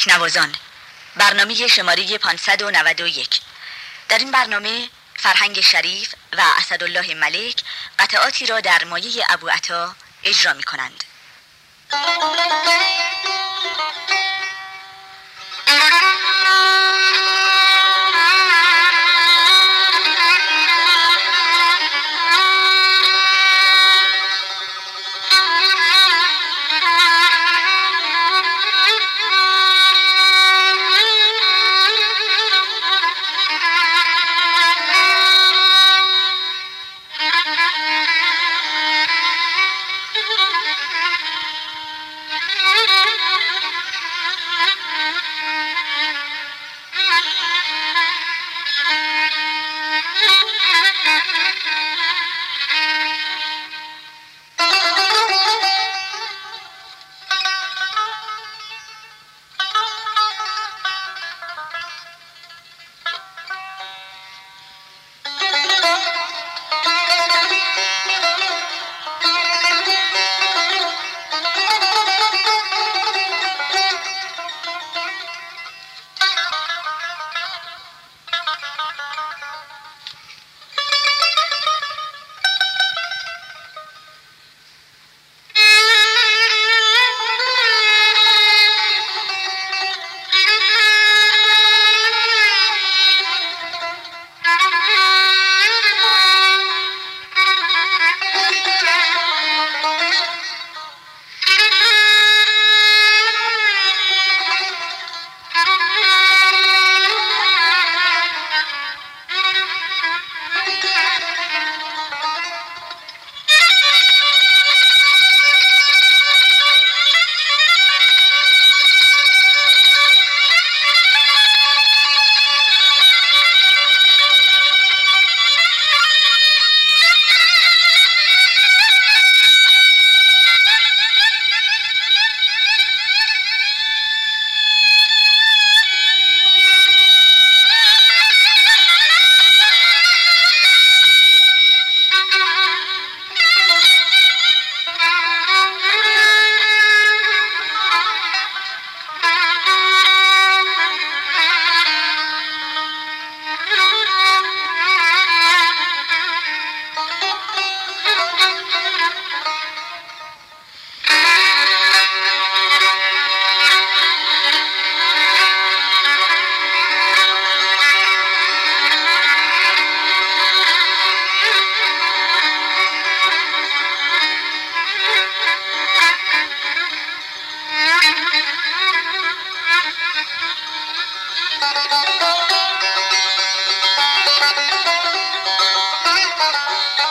تکنوازان برنامه شماره 591 در این برنامه فرهنگ شریف و اسدالله ملک قطعاتی را در مایه ابو عطا اجرا می کنند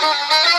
Thank you.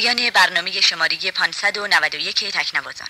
پایان برنامه شماره 591 تکنوازان.